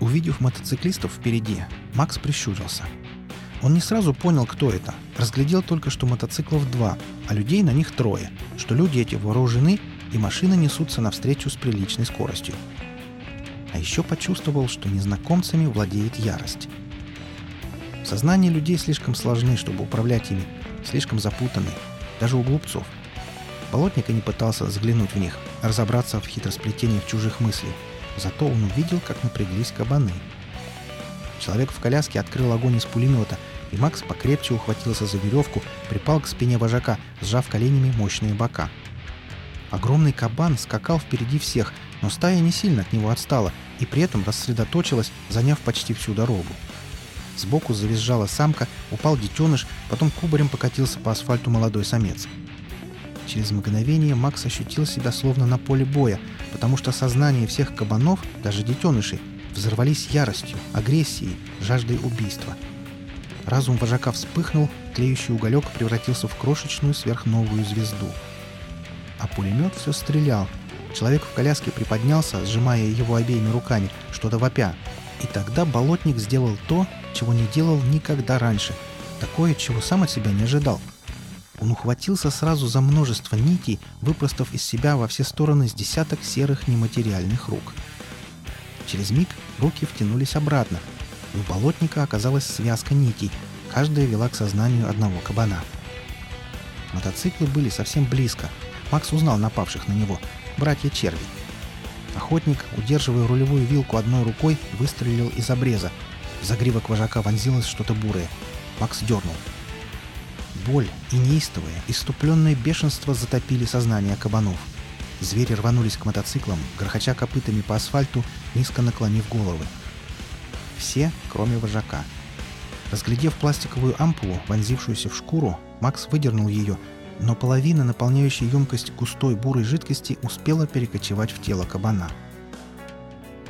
Увидев мотоциклистов впереди, Макс прищурился. Он не сразу понял, кто это. Разглядел только, что мотоциклов два, а людей на них трое, что люди эти вооружены и машины несутся навстречу с приличной скоростью. А еще почувствовал, что незнакомцами владеет ярость. Сознание людей слишком сложны, чтобы управлять ими, слишком запутаны, даже у глупцов. Болотник и не пытался заглянуть в них, разобраться в хитросплетениях чужих мыслей. Зато он увидел, как напряглись кабаны. Человек в коляске открыл огонь из пулемета, и Макс покрепче ухватился за веревку, припал к спине вожака, сжав коленями мощные бока. Огромный кабан скакал впереди всех, но стая не сильно от него отстала и при этом рассредоточилась, заняв почти всю дорогу. Сбоку завизжала самка, упал детеныш, потом кубарем покатился по асфальту молодой самец. Через мгновение Макс ощутил себя словно на поле боя, потому что сознание всех кабанов, даже детенышей, взорвались яростью, агрессией, жаждой убийства. Разум вожака вспыхнул, тлеющий уголек превратился в крошечную сверхновую звезду. А пулемет все стрелял. Человек в коляске приподнялся, сжимая его обеими руками, что-то вопя. И тогда болотник сделал то, чего не делал никогда раньше. Такое, чего сам от себя не ожидал. Он ухватился сразу за множество нитей, выпростав из себя во все стороны с десяток серых нематериальных рук. Через миг руки втянулись обратно, у болотника оказалась связка нитей, каждая вела к сознанию одного кабана. Мотоциклы были совсем близко. Макс узнал напавших на него. Братья черви. Охотник, удерживая рулевую вилку одной рукой, выстрелил из обреза, в загривок вожака вонзилось что-то бурое. Макс дернул. Боль и неистовое, иступленное бешенство затопили сознание кабанов. Звери рванулись к мотоциклам, грохоча копытами по асфальту, низко наклонив головы. Все, кроме вожака. Разглядев пластиковую ампулу, вонзившуюся в шкуру, Макс выдернул ее, но половина, наполняющая емкость густой бурой жидкости, успела перекочевать в тело кабана.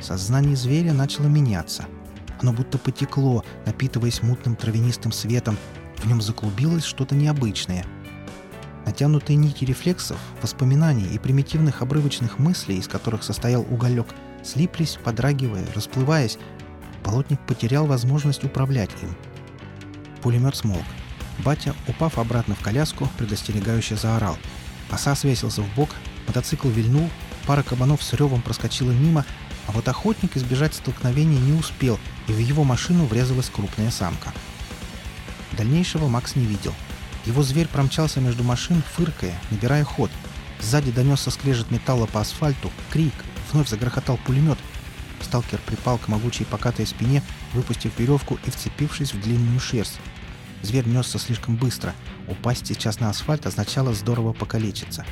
Сознание зверя начало меняться — оно будто потекло, напитываясь мутным травянистым светом. В нем заклубилось что-то необычное. Натянутые нити рефлексов, воспоминаний и примитивных обрывочных мыслей, из которых состоял уголек, слиплись, подрагивая, расплываясь. Полотник потерял возможность управлять им. Пулемет смолк. Батя, упав обратно в коляску, предостерегающе заорал. Оса свесился в бок, мотоцикл вильнул, пара кабанов с ревом проскочила мимо, а вот охотник избежать столкновения не успел, и в его машину врезалась крупная самка. Дальнейшего Макс не видел. Его зверь промчался между машин, фыркая, набирая ход. Сзади донесся скрежет металла по асфальту, крик, вновь загрохотал пулемет. Сталкер припал к могучей покатой спине, выпустив веревку и вцепившись в длинную шерсть. Зверь несся слишком быстро. Упасть сейчас на асфальт означало здорово покалечиться.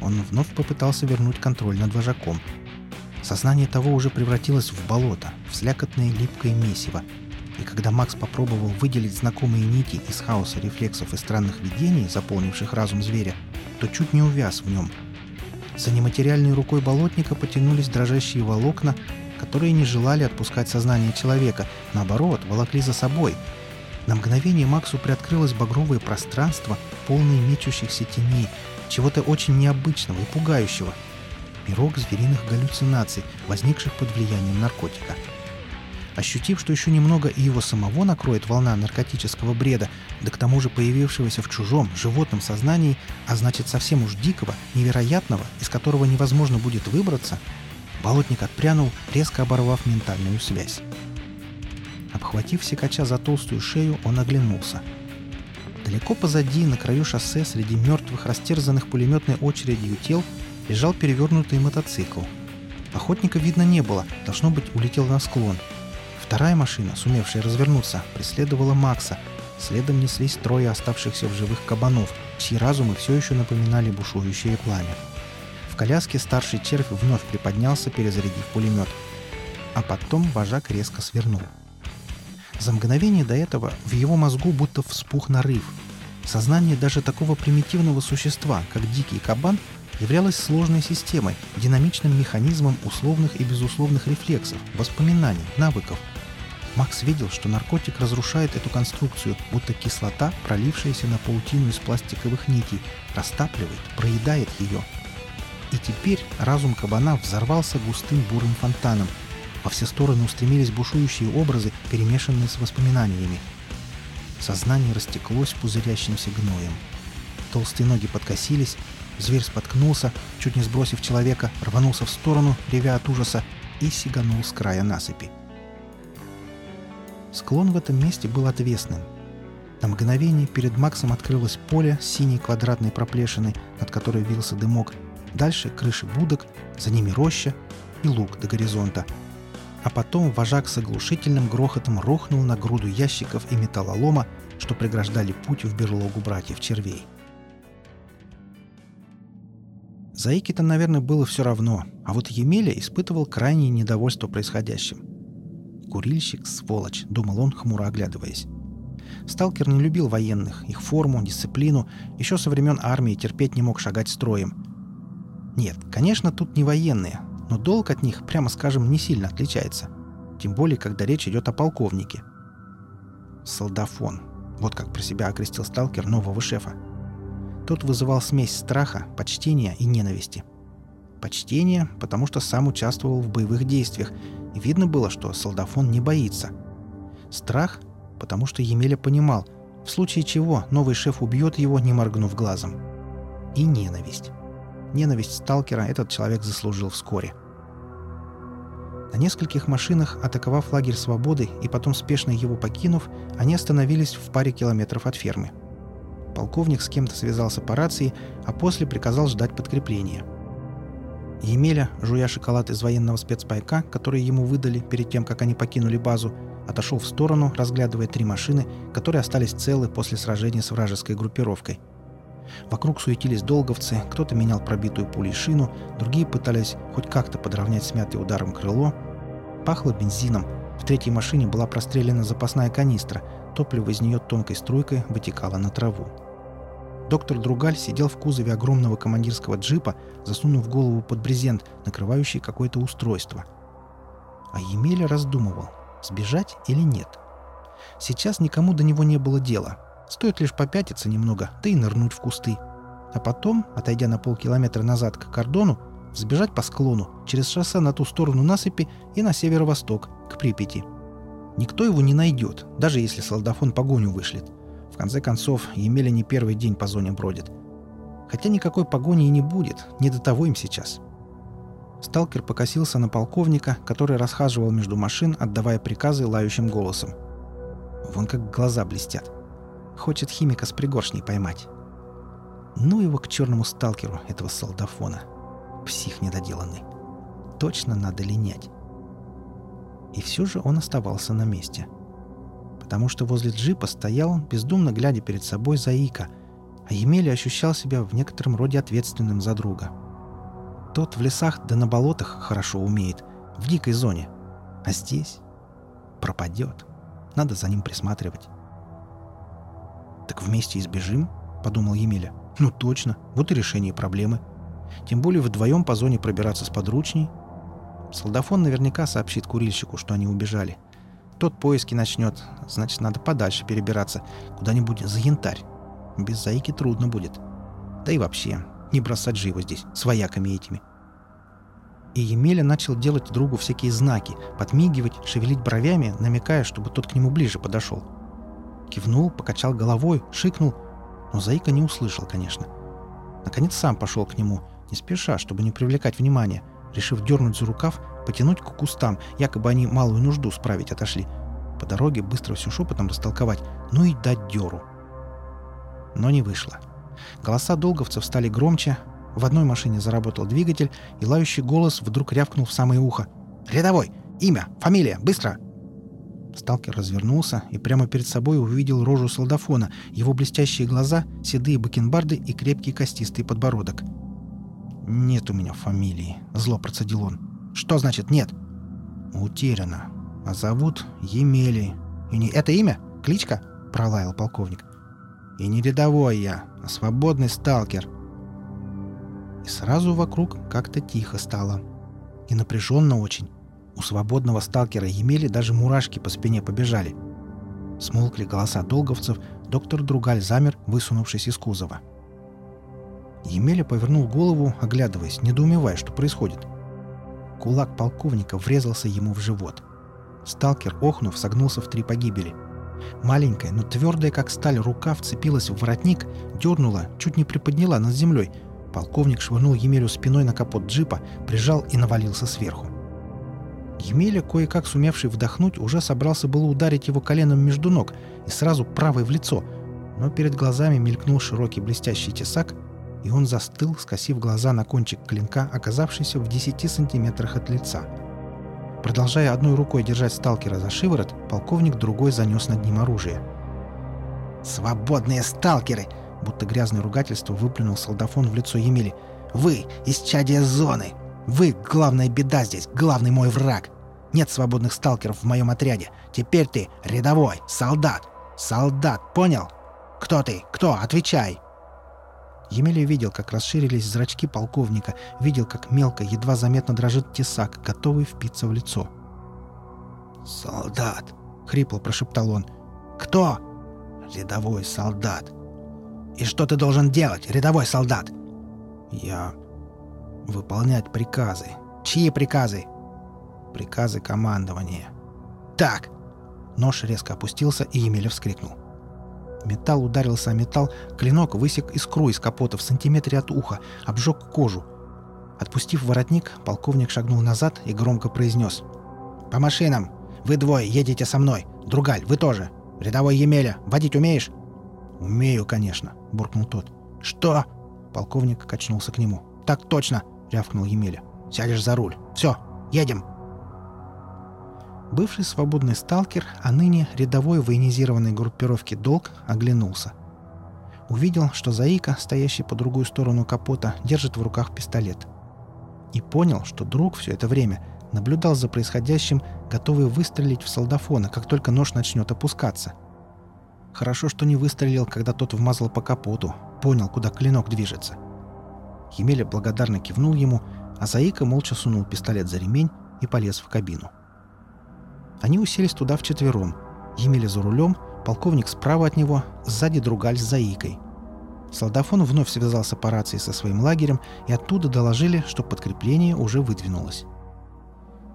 Он вновь попытался вернуть контроль над вожаком – Сознание того уже превратилось в болото, в слякотное липкое месиво. И когда Макс попробовал выделить знакомые нити из хаоса рефлексов и странных видений, заполнивших разум зверя, то чуть не увяз в нем. За нематериальной рукой болотника потянулись дрожащие волокна, которые не желали отпускать сознание человека, наоборот, волокли за собой. На мгновение Максу приоткрылось багровое пространство, полное мечущихся теней, чего-то очень необычного и пугающего — пирог звериных галлюцинаций, возникших под влиянием наркотика. Ощутив, что еще немного и его самого накроет волна наркотического бреда, да к тому же появившегося в чужом, животном сознании, а значит совсем уж дикого, невероятного, из которого невозможно будет выбраться, болотник отпрянул, резко оборвав ментальную связь. Обхватив секача за толстую шею, он оглянулся. Далеко позади, на краю шоссе, среди мертвых, растерзанных пулеметной очередью тел, лежал перевернутый мотоцикл. Охотника видно не было, должно быть, улетел на склон. Вторая машина, сумевшая развернуться, преследовала Макса. Следом неслись трое оставшихся в живых кабанов, чьи разумы все еще напоминали бушующее пламя. В коляске старший червь вновь приподнялся, перезарядив пулемет. А потом вожак резко свернул. За мгновение до этого в его мозгу будто вспух нарыв. Сознание даже такого примитивного существа, как дикий кабан, являлась сложной системой, динамичным механизмом условных и безусловных рефлексов, воспоминаний, навыков. Макс видел, что наркотик разрушает эту конструкцию, будто кислота, пролившаяся на паутину из пластиковых нитей, растапливает, проедает ее. И теперь разум кабана взорвался густым бурым фонтаном. Во все стороны устремились бушующие образы, перемешанные с воспоминаниями. Сознание растеклось пузырящимся гноем. Толстые ноги подкосились, зверь споткнулся, чуть не сбросив человека, рванулся в сторону, ревя от ужаса, и сиганул с края насыпи. Склон в этом месте был отвесным. На мгновение перед Максом открылось поле синей квадратной проплешиной, над которой вился дымок. Дальше крыши будок, за ними роща и луг до горизонта. А потом вожак с оглушительным грохотом рухнул на груду ящиков и металлолома, что преграждали путь в берлогу братьев червей. Заике-то, наверное, было все равно, а вот Емеля испытывал крайнее недовольство происходящим. «Курильщик, сволочь», — думал он, хмуро оглядываясь. Сталкер не любил военных, их форму, дисциплину, еще со времен армии терпеть не мог шагать строем. Нет, конечно, тут не военные, но долг от них, прямо скажем, не сильно отличается. Тем более, когда речь идет о полковнике. Солдафон. Вот как про себя окрестил сталкер нового шефа. Тот вызывал смесь страха, почтения и ненависти. Почтение, потому что сам участвовал в боевых действиях, и видно было, что солдафон не боится. Страх, потому что Емеля понимал, в случае чего новый шеф убьет его, не моргнув глазом. И ненависть. Ненависть сталкера этот человек заслужил вскоре. На нескольких машинах, атаковав лагерь свободы и потом спешно его покинув, они остановились в паре километров от фермы – Полковник с кем-то связался по рации, а после приказал ждать подкрепления. Емеля, жуя шоколад из военного спецпайка, который ему выдали перед тем, как они покинули базу, отошел в сторону, разглядывая три машины, которые остались целы после сражения с вражеской группировкой. Вокруг суетились долговцы, кто-то менял пробитую пулей шину, другие пытались хоть как-то подровнять смятый ударом крыло. Пахло бензином. В третьей машине была прострелена запасная канистра, Топливо из нее тонкой струйкой вытекало на траву. Доктор Другаль сидел в кузове огромного командирского джипа, засунув голову под брезент, накрывающий какое-то устройство. А Емеля раздумывал, сбежать или нет. Сейчас никому до него не было дела. Стоит лишь попятиться немного, да и нырнуть в кусты. А потом, отойдя на полкилометра назад к кордону, сбежать по склону, через шоссе на ту сторону насыпи и на северо-восток, к Припяти – Никто его не найдет, даже если солдафон погоню вышлет. Конце концов, Емеля не первый день по зоне бродит. Хотя никакой погони и не будет, не до того им сейчас. Сталкер покосился на полковника, который расхаживал между машин, отдавая приказы лающим голосом. Вон как глаза блестят. Хочет химика с пригоршней поймать. Ну его к черному сталкеру, этого солдафона. Псих недоделанный. Точно надо линять. И все же он оставался на месте. Потому что возле джипа стоял, бездумно глядя перед собой, Заика, а Емеля ощущал себя в некотором роде ответственным за друга. Тот в лесах да на болотах хорошо умеет, в дикой зоне. А здесь пропадет. Надо за ним присматривать. «Так вместе избежим?» — подумал Емеля. «Ну точно, вот и решение проблемы. Тем более вдвоем по зоне пробираться с подручней, Солдафон наверняка сообщит курильщику, что они убежали. Тот поиски начнет, значит, надо подальше перебираться, куда-нибудь за янтарь. Без заики трудно будет. Да и вообще, не бросать живо здесь, с вояками этими. И Емеля начал делать другу всякие знаки, подмигивать, шевелить бровями, намекая, чтобы тот к нему ближе подошел. Кивнул, покачал головой, шикнул, но Заика не услышал, конечно. Наконец сам пошел к нему, не спеша, чтобы не привлекать внимания, решив дернуть за рукав, потянуть к кустам, якобы они малую нужду справить отошли. По дороге быстро все шепотом растолковать, ну и дать деру. Но не вышло. Голоса долговцев стали громче, в одной машине заработал двигатель, и лающий голос вдруг рявкнул в самое ухо. «Рядовой! Имя! Фамилия! Быстро!» Сталкер развернулся и прямо перед собой увидел рожу солдафона, его блестящие глаза, седые бакенбарды и крепкий костистый подбородок – «Нет у меня фамилии», — зло процедил он. «Что значит нет?» «Утеряно. А зовут Емелий. И не это имя? Кличка?» — пролаял полковник. «И не рядовой я, а свободный сталкер». И сразу вокруг как-то тихо стало. И напряженно очень. У свободного сталкера Емели даже мурашки по спине побежали. Смолкли голоса долговцев, доктор Другаль замер, высунувшись из кузова. — Емеля повернул голову, оглядываясь, недоумевая, что происходит. Кулак полковника врезался ему в живот. Сталкер, охнув, согнулся в три погибели. Маленькая, но твердая, как сталь, рука вцепилась в воротник, дернула, чуть не приподняла над землей. Полковник швырнул Емелю спиной на капот джипа, прижал и навалился сверху. Емеля, кое-как сумевший вдохнуть, уже собрался было ударить его коленом между ног и сразу правой в лицо, но перед глазами мелькнул широкий блестящий тесак, и он застыл, скосив глаза на кончик клинка, оказавшийся в 10 сантиметрах от лица. Продолжая одной рукой держать сталкера за шиворот, полковник другой занес над ним оружие. «Свободные сталкеры!» Будто грязное ругательство выплюнул солдафон в лицо Емели. «Вы — исчадие зоны! Вы — главная беда здесь, главный мой враг! Нет свободных сталкеров в моем отряде! Теперь ты рядовой, солдат! Солдат, понял? Кто ты? Кто? Отвечай!» Емеля видел, как расширились зрачки полковника, видел, как мелко, едва заметно дрожит тесак, готовый впиться в лицо. «Солдат!» — хрипло прошептал он. «Кто?» «Рядовой солдат!» «И что ты должен делать, рядовой солдат?» «Я... выполнять приказы». «Чьи приказы?» «Приказы командования». «Так!» Нож резко опустился, и Емеля вскрикнул. Металл ударился о металл, клинок высек искру из капота в сантиметре от уха, обжег кожу. Отпустив воротник, полковник шагнул назад и громко произнес. «По машинам! Вы двое едете со мной! Другаль, вы тоже! Рядовой Емеля, водить умеешь?» «Умею, конечно», — буркнул тот. «Что?» — полковник качнулся к нему. «Так точно!» — рявкнул Емеля. «Сядешь за руль. Все, едем!» Бывший свободный сталкер, а ныне рядовой военизированной группировки «Долг» оглянулся. Увидел, что Заика, стоящий по другую сторону капота, держит в руках пистолет. И понял, что друг все это время наблюдал за происходящим, готовый выстрелить в солдафона, как только нож начнет опускаться. Хорошо, что не выстрелил, когда тот вмазал по капоту, понял, куда клинок движется. Емеля благодарно кивнул ему, а Заика молча сунул пистолет за ремень и полез в кабину. Они уселись туда вчетвером. Емеля за рулем, полковник справа от него, сзади другаль с заикой. Солдафон вновь связался по рации со своим лагерем, и оттуда доложили, что подкрепление уже выдвинулось.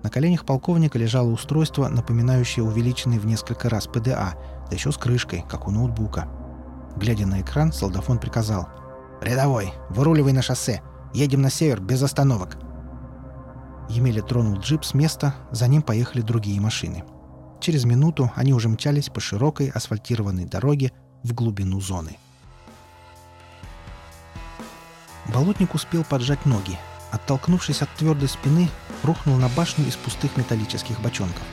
На коленях полковника лежало устройство, напоминающее увеличенный в несколько раз ПДА, да еще с крышкой, как у ноутбука. Глядя на экран, солдафон приказал. «Рядовой, выруливай на шоссе. Едем на север без остановок. Емеля тронул джип с места, за ним поехали другие машины. Через минуту они уже мчались по широкой асфальтированной дороге в глубину зоны. Болотник успел поджать ноги. Оттолкнувшись от твердой спины, рухнул на башню из пустых металлических бочонков.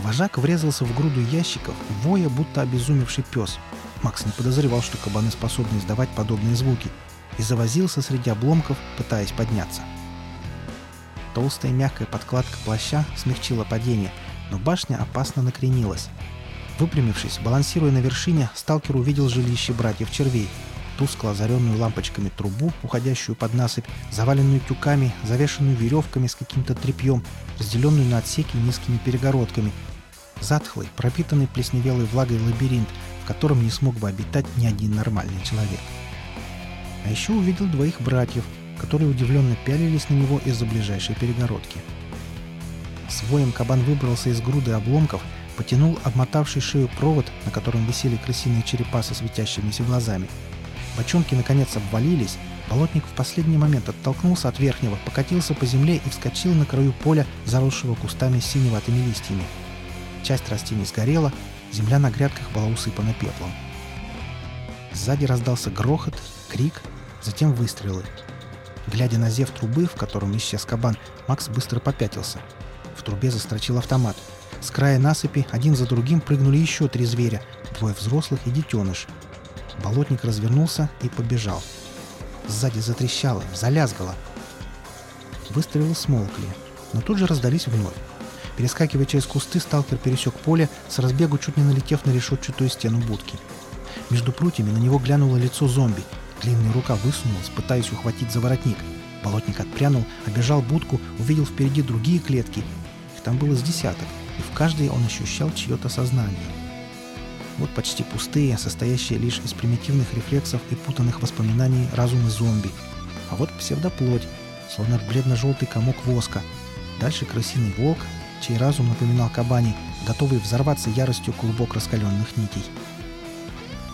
Вожак врезался в груду ящиков, воя, будто обезумевший пес. Макс не подозревал, что кабаны способны издавать подобные звуки, и завозился среди обломков, пытаясь подняться. — Толстая мягкая подкладка плаща смягчила падение, но башня опасно накренилась. Выпрямившись, балансируя на вершине, сталкер увидел жилище братьев червей. Тускло озаренную лампочками трубу, уходящую под насыпь, заваленную тюками, завешенную веревками с каким-то тряпьем, разделенную на отсеки низкими перегородками. Затхлый, пропитанный плесневелой влагой лабиринт, в котором не смог бы обитать ни один нормальный человек. А еще увидел двоих братьев — которые удивленно пялились на него из-за ближайшей перегородки. С кабан выбрался из груды обломков, потянул обмотавший шею провод, на котором висели крысиные черепа со светящимися глазами. Бочонки наконец обвалились, болотник в последний момент оттолкнулся от верхнего, покатился по земле и вскочил на краю поля, заросшего кустами с синеватыми листьями. Часть растений сгорела, земля на грядках была усыпана пеплом. Сзади раздался грохот, крик, затем выстрелы — Глядя на зев трубы, в котором исчез кабан, Макс быстро попятился. В трубе застрочил автомат. С края насыпи один за другим прыгнули еще три зверя, двое взрослых и детеныш. Болотник развернулся и побежал. Сзади затрещало, залязгало. Выстрелы смолкли, но тут же раздались вновь. Перескакивая через кусты, сталкер пересек поле, с разбегу чуть не налетев на решетчатую стену будки. Между прутьями на него глянуло лицо зомби — Длинная рука высунулась, пытаясь ухватить за воротник. Болотник отпрянул, обежал будку, увидел впереди другие клетки. Их там было с десяток, и в каждой он ощущал чье-то сознание. Вот почти пустые, состоящие лишь из примитивных рефлексов и путанных воспоминаний разумы зомби. А вот псевдоплоть, словно бледно-желтый комок воска. Дальше крысиный волк, чей разум напоминал кабани, готовый взорваться яростью клубок раскаленных нитей.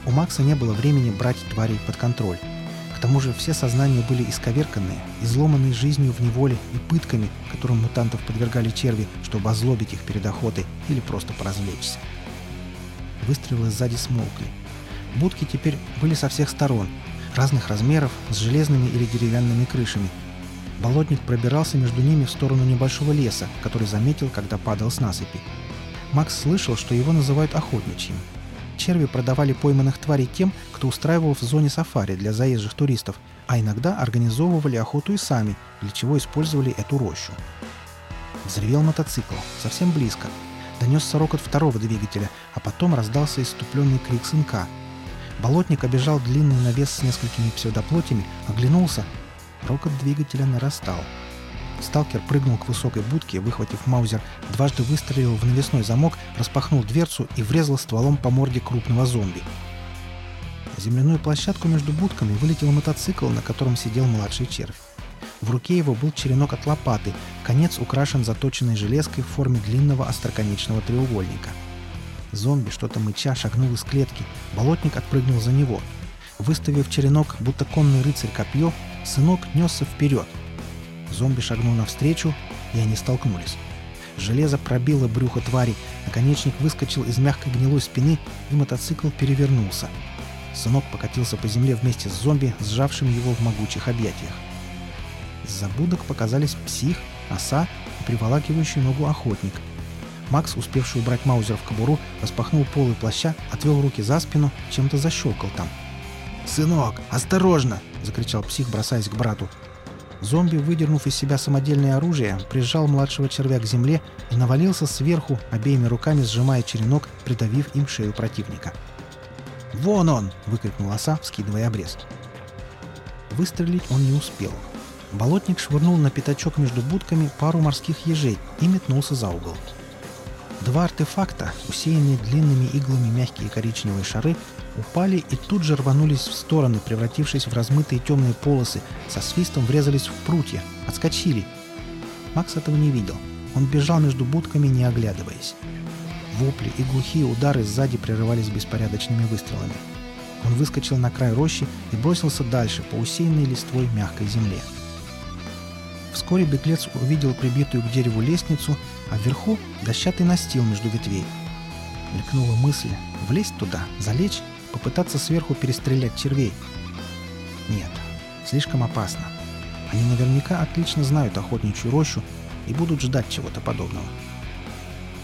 У Макса не было времени брать тварей под контроль. К тому же все сознания были исковерканные, изломанные жизнью в неволе и пытками, которым мутантов подвергали черви, чтобы озлобить их перед охотой или просто поразвлечься. Выстрелы сзади смолкли. Будки теперь были со всех сторон, разных размеров, с железными или деревянными крышами. Болотник пробирался между ними в сторону небольшого леса, который заметил, когда падал с насыпи. Макс слышал, что его называют охотничьим. Черви продавали пойманных тварей тем, кто устраивал в зоне сафари для заезжих туристов, а иногда организовывали охоту и сами, для чего использовали эту рощу. Взревел мотоцикл, совсем близко. Донесся рокот второго двигателя, а потом раздался иступленный крик сынка – Болотник обежал длинный навес с несколькими псевдоплотями, оглянулся. Рокот двигателя нарастал. Сталкер прыгнул к высокой будке, выхватив маузер, дважды выстрелил в навесной замок, распахнул дверцу и врезал стволом по морде крупного зомби. На земляную площадку между будками вылетел мотоцикл, на котором сидел младший червь. В руке его был черенок от лопаты, конец украшен заточенной железкой в форме длинного остроконечного треугольника – Зомби, что-то мыча, шагнул из клетки. Болотник отпрыгнул за него. Выставив черенок, будто конный рыцарь копье, сынок несся вперед. Зомби шагнул навстречу, и они столкнулись. Железо пробило брюхо твари, наконечник выскочил из мягкой гнилой спины, и мотоцикл перевернулся. Сынок покатился по земле вместе с зомби, сжавшим его в могучих объятиях. Из-за будок показались псих, оса и приволакивающий ногу охотник — Макс, успевший убрать маузер в кобуру, распахнул полы плаща, отвел руки за спину, чем-то защелкал там. «Сынок, осторожно!» — закричал псих, бросаясь к брату. Зомби, выдернув из себя самодельное оружие, прижал младшего червя к земле и навалился сверху, обеими руками сжимая черенок, придавив им шею противника. «Вон он!» — выкрикнул оса, вскидывая обрез. Выстрелить он не успел. Болотник швырнул на пятачок между будками пару морских ежей и метнулся за угол. Два артефакта, усеянные длинными иглами мягкие коричневые шары, упали и тут же рванулись в стороны, превратившись в размытые темные полосы, со свистом врезались в прутья, отскочили. Макс этого не видел. Он бежал между будками, не оглядываясь. Вопли и глухие удары сзади прерывались беспорядочными выстрелами. Он выскочил на край рощи и бросился дальше по усеянной листвой мягкой земле. Вскоре беглец увидел прибитую к дереву лестницу, а вверху дощатый настил между ветвей. Мелькнула мысль влезть туда, залечь, попытаться сверху перестрелять червей. Нет, слишком опасно. Они наверняка отлично знают охотничью рощу и будут ждать чего-то подобного.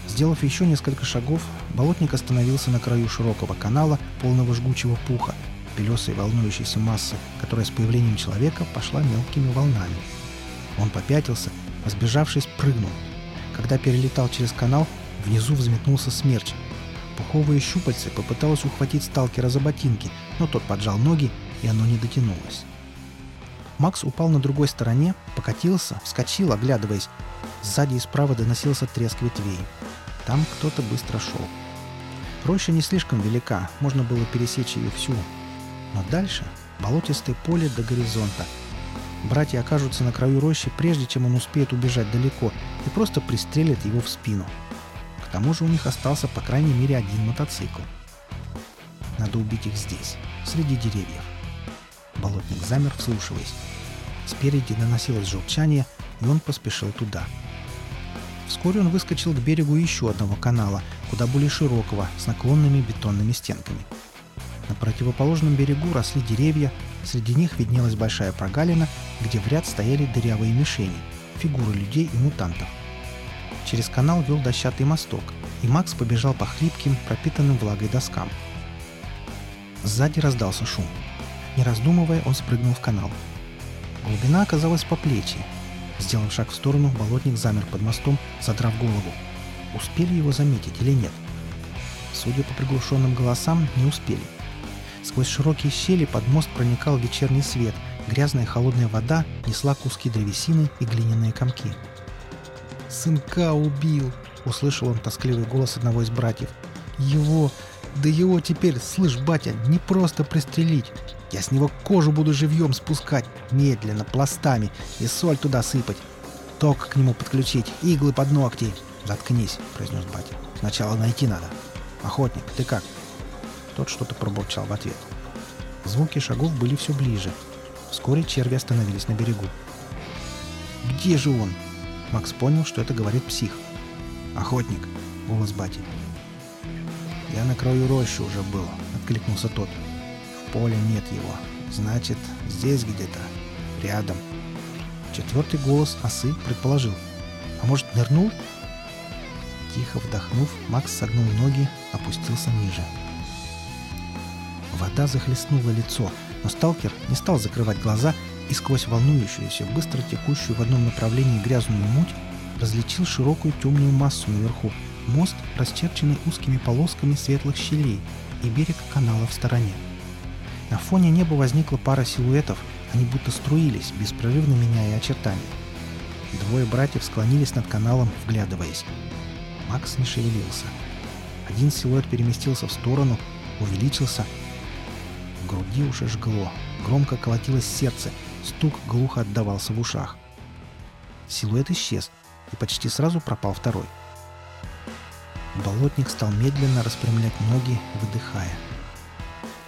Сделав еще несколько шагов, болотник остановился на краю широкого канала, полного жгучего пуха, белесой волнующейся массы, которая с появлением человека пошла мелкими волнами. Он попятился, а сбежавшись, прыгнул. Когда перелетал через канал, внизу взметнулся смерч. Пуховые щупальцы попыталась ухватить сталкера за ботинки, но тот поджал ноги, и оно не дотянулось. Макс упал на другой стороне, покатился, вскочил, оглядываясь. Сзади и справа доносился треск ветвей. Там кто-то быстро шел. Роща не слишком велика, можно было пересечь ее всю. Но дальше болотистое поле до горизонта — Братья окажутся на краю рощи, прежде чем он успеет убежать далеко, и просто пристрелят его в спину. К тому же у них остался по крайней мере один мотоцикл. Надо убить их здесь, среди деревьев. Болотник замер, вслушиваясь. Спереди доносилось желчание, и он поспешил туда. Вскоре он выскочил к берегу еще одного канала, куда более широкого, с наклонными бетонными стенками. На противоположном берегу росли деревья, Среди них виднелась большая прогалина, где в ряд стояли дырявые мишени, фигуры людей и мутантов. Через канал вел дощатый мосток, и Макс побежал по хлипким, пропитанным влагой доскам. Сзади раздался шум. Не раздумывая, он спрыгнул в канал. Глубина оказалась по плечи. Сделав шаг в сторону, болотник замер под мостом, задрав голову. Успели его заметить или нет? Судя по приглушенным голосам, не успели. Сквозь широкие щели под мост проникал вечерний свет, грязная холодная вода несла куски древесины и глиняные комки. «Сынка убил!» — услышал он тоскливый голос одного из братьев. «Его! Да его теперь, слышь, батя, не просто пристрелить! Я с него кожу буду живьем спускать, медленно, пластами, и соль туда сыпать. Ток к нему подключить, иглы под ногти. Заткнись, произнес батя. Сначала найти надо. Охотник, ты как? Тот что-то пробурчал в ответ. Звуки шагов были все ближе. Вскоре черви остановились на берегу. «Где же он?» Макс понял, что это говорит псих. «Охотник!» — голос бати. «Я на краю рощи уже был», — откликнулся тот. «В поле нет его. Значит, здесь где-то. Рядом». Четвертый голос осы предположил. «А может, нырнул?» Тихо вдохнув, Макс согнул ноги, опустился ниже. Вода захлестнула лицо, но сталкер не стал закрывать глаза и сквозь волнующуюся, быстро текущую в одном направлении грязную муть различил широкую темную массу наверху, мост, расчерченный узкими полосками светлых щелей, и берег канала в стороне. На фоне неба возникла пара силуэтов, они будто струились, беспрерывно меняя очертания. Двое братьев склонились над каналом, вглядываясь. Макс не шевелился. Один силуэт переместился в сторону, увеличился. В груди уже жгло. Громко колотилось сердце, стук глухо отдавался в ушах. Силуэт исчез, и почти сразу пропал второй. Болотник стал медленно распрямлять ноги, выдыхая.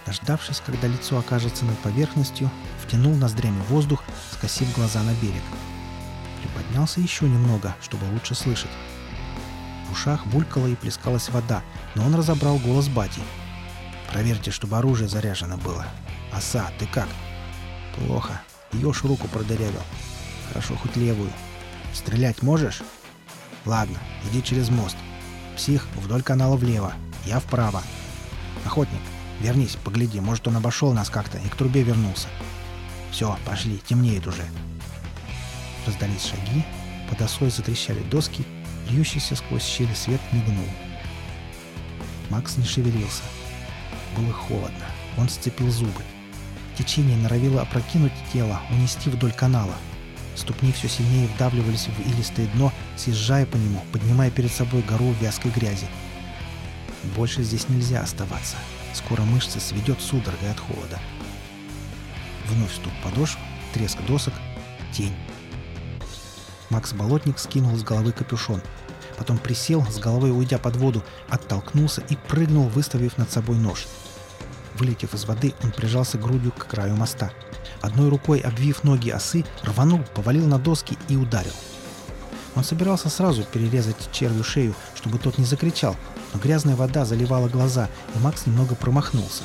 Дождавшись, когда лицо окажется над поверхностью, втянул ноздрями воздух, скосив глаза на берег. Приподнялся еще немного, чтобы лучше слышать. В ушах булькала и плескалась вода, но он разобрал голос бати. «Проверьте, чтобы оружие заряжено было. Оса, ты как?» «Плохо. Еж руку продырявил. Хорошо, хоть левую. Стрелять можешь?» «Ладно, иди через мост. Псих вдоль канала влево, я вправо. Охотник, вернись, погляди, может он обошел нас как-то и к трубе вернулся. Все, пошли, темнеет уже». Раздались шаги, под осой затрещали доски, льющийся сквозь щели свет мигнул. Макс не шевелился. Было холодно. Он сцепил зубы. Течение норовило опрокинуть тело, унести вдоль канала. Ступни все сильнее вдавливались в илистое дно, съезжая по нему, поднимая перед собой гору вязкой грязи. Больше здесь нельзя оставаться. Скоро мышцы сведет судорогой от холода. Вновь стук подошв, треск досок, тень. Макс Болотник скинул с головы капюшон. Потом присел, с головой уйдя под воду, оттолкнулся и прыгнул, выставив над собой нож. Вылетев из воды, он прижался грудью к краю моста. Одной рукой обвив ноги осы, рванул, повалил на доски и ударил. Он собирался сразу перерезать червю шею, чтобы тот не закричал, но грязная вода заливала глаза, и Макс немного промахнулся.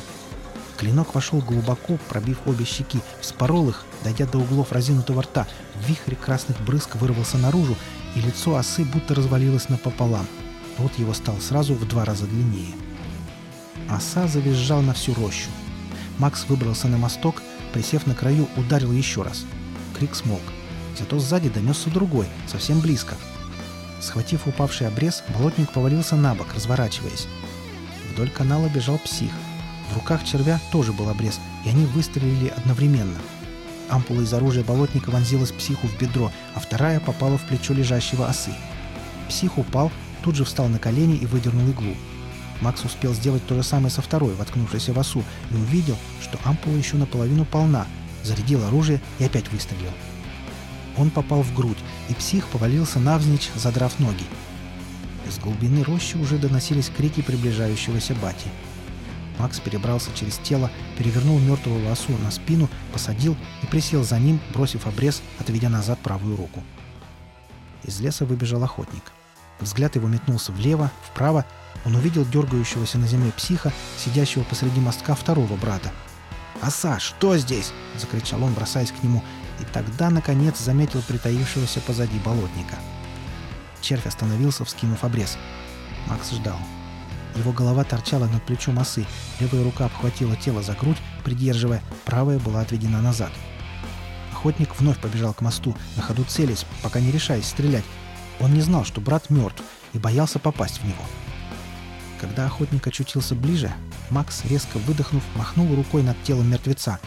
Клинок вошел глубоко, пробив обе щеки, вспорол их, дойдя до углов разинутого рта. Вихрь красных брызг вырвался наружу, и лицо осы будто развалилось напополам. Рот его стал сразу в два раза длиннее. Оса завизжал на всю рощу. Макс выбрался на мосток, присев на краю, ударил еще раз. Крик смолк. Зато сзади донесся другой, совсем близко. Схватив упавший обрез, болотник повалился на бок, разворачиваясь. Вдоль канала бежал псих. В руках червя тоже был обрез, и они выстрелили одновременно. Ампула из оружия болотника вонзилась психу в бедро, а вторая попала в плечо лежащего осы. Псих упал, тут же встал на колени и выдернул иглу. Макс успел сделать то же самое со второй, воткнувшейся в осу, и увидел, что ампула еще наполовину полна, зарядил оружие и опять выстрелил. Он попал в грудь, и псих повалился навзничь, задрав ноги. Из глубины рощи уже доносились крики приближающегося бати. Макс перебрался через тело, перевернул мертвого осу на спину, посадил и присел за ним, бросив обрез, отведя назад правую руку. Из леса выбежал охотник. Взгляд его метнулся влево, вправо. Он увидел дергающегося на земле психа, сидящего посреди мостка второго брата. «Оса, что здесь?» — закричал он, бросаясь к нему, и тогда, наконец, заметил притаившегося позади болотника. Червь остановился, вскинув обрез. Макс ждал. Его голова торчала над плечом осы, левая рука обхватила тело за грудь, придерживая, правая была отведена назад. Охотник вновь побежал к мосту, на ходу целясь, пока не решаясь стрелять. Он не знал, что брат мертв, и боялся попасть в него. Когда охотник очутился ближе, Макс, резко выдохнув, махнул рукой над телом мертвеца.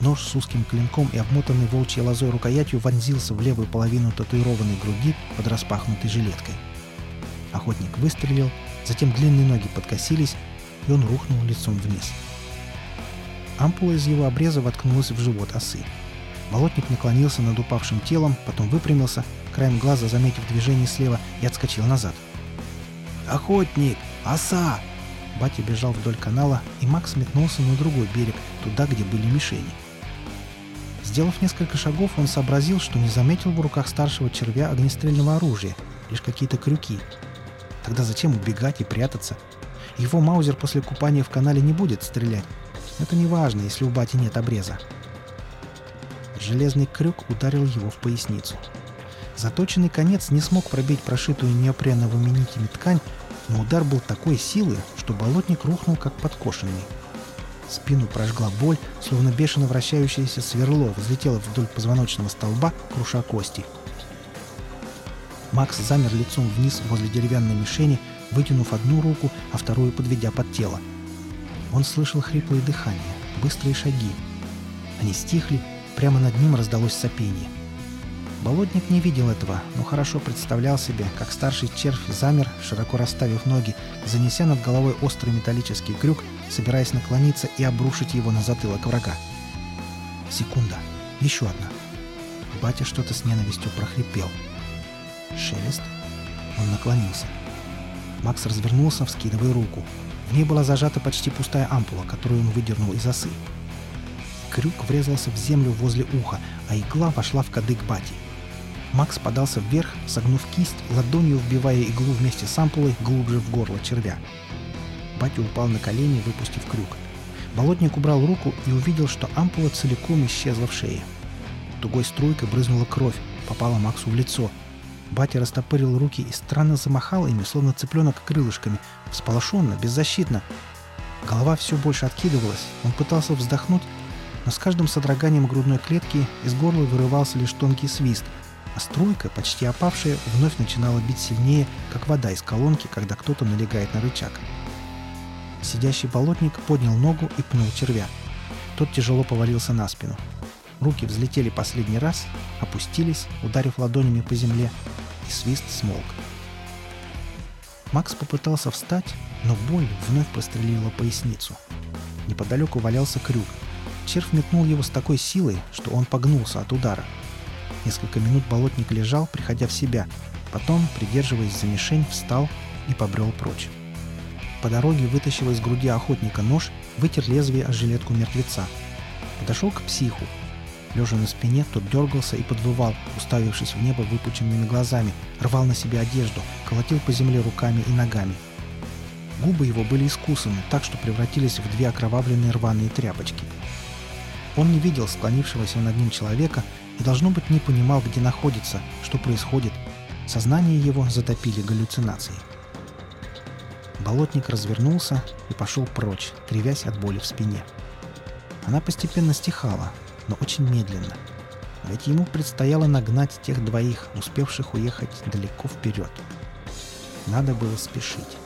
Нож с узким клинком и обмотанный волчьей лозой рукоятью вонзился в левую половину татуированной груди под распахнутой жилеткой. Охотник выстрелил, затем длинные ноги подкосились, и он рухнул лицом вниз. Ампула из его обреза воткнулась в живот осы. Болотник наклонился над упавшим телом, потом выпрямился, краем глаза заметив движение слева и отскочил назад. «Охотник! Оса!» Батя бежал вдоль канала, и Макс метнулся на другой берег, туда, где были мишени. Сделав несколько шагов, он сообразил, что не заметил в руках старшего червя огнестрельного оружия, лишь какие-то крюки. Тогда зачем убегать и прятаться? Его маузер после купания в канале не будет стрелять. Это не важно, если у бати нет обреза. Железный крюк ударил его в поясницу. Заточенный конец не смог пробить прошитую неопреновыми нитями ткань, но удар был такой силы, что болотник рухнул как подкошенный. Спину прожгла боль, словно бешено вращающееся сверло взлетело вдоль позвоночного столба, круша кости. Макс замер лицом вниз возле деревянной мишени, вытянув одну руку, а вторую подведя под тело. Он слышал хриплые дыхания, быстрые шаги. Они стихли, прямо над ним раздалось сопение. Болотник не видел этого, но хорошо представлял себе, как старший червь замер, широко расставив ноги, занеся над головой острый металлический крюк, собираясь наклониться и обрушить его на затылок врага. Секунда. Еще одна. Батя что-то с ненавистью прохрипел. Шелест. Он наклонился. Макс развернулся, вскидывая руку. В ней была зажата почти пустая ампула, которую он выдернул из осы. Крюк врезался в землю возле уха, а игла вошла в кадык бати. Макс подался вверх, согнув кисть, ладонью вбивая иглу вместе с ампулой глубже в горло червя. Батя упал на колени, выпустив крюк. Болотник убрал руку и увидел, что ампула целиком исчезла в шее. Тугой струйкой брызнула кровь, попала Максу в лицо. Батя растопырил руки и странно замахал ими, словно цыпленок крылышками, всполошенно, беззащитно. Голова все больше откидывалась, он пытался вздохнуть, но с каждым содроганием грудной клетки из горла вырывался лишь тонкий свист – а струйка, почти опавшая, вновь начинала бить сильнее, как вода из колонки, когда кто-то налегает на рычаг. Сидящий болотник поднял ногу и пнул червя. Тот тяжело повалился на спину. Руки взлетели последний раз, опустились, ударив ладонями по земле, и свист смолк. Макс попытался встать, но боль вновь прострелила поясницу. Неподалеку валялся крюк. Червь метнул его с такой силой, что он погнулся от удара – Несколько минут болотник лежал, приходя в себя. Потом, придерживаясь за мишень, встал и побрел прочь. По дороге вытащил из груди охотника нож, вытер лезвие о жилетку мертвеца. Подошел к психу. Лежа на спине, тот дергался и подвывал, уставившись в небо выпученными глазами, рвал на себе одежду, колотил по земле руками и ногами. Губы его были искусаны, так что превратились в две окровавленные рваные тряпочки. Он не видел склонившегося над ним человека и, должно быть, не понимал, где находится, что происходит. Сознание его затопили галлюцинации. Болотник развернулся и пошел прочь, кривясь от боли в спине. Она постепенно стихала, но очень медленно. Ведь ему предстояло нагнать тех двоих, успевших уехать далеко вперед. Надо было спешить.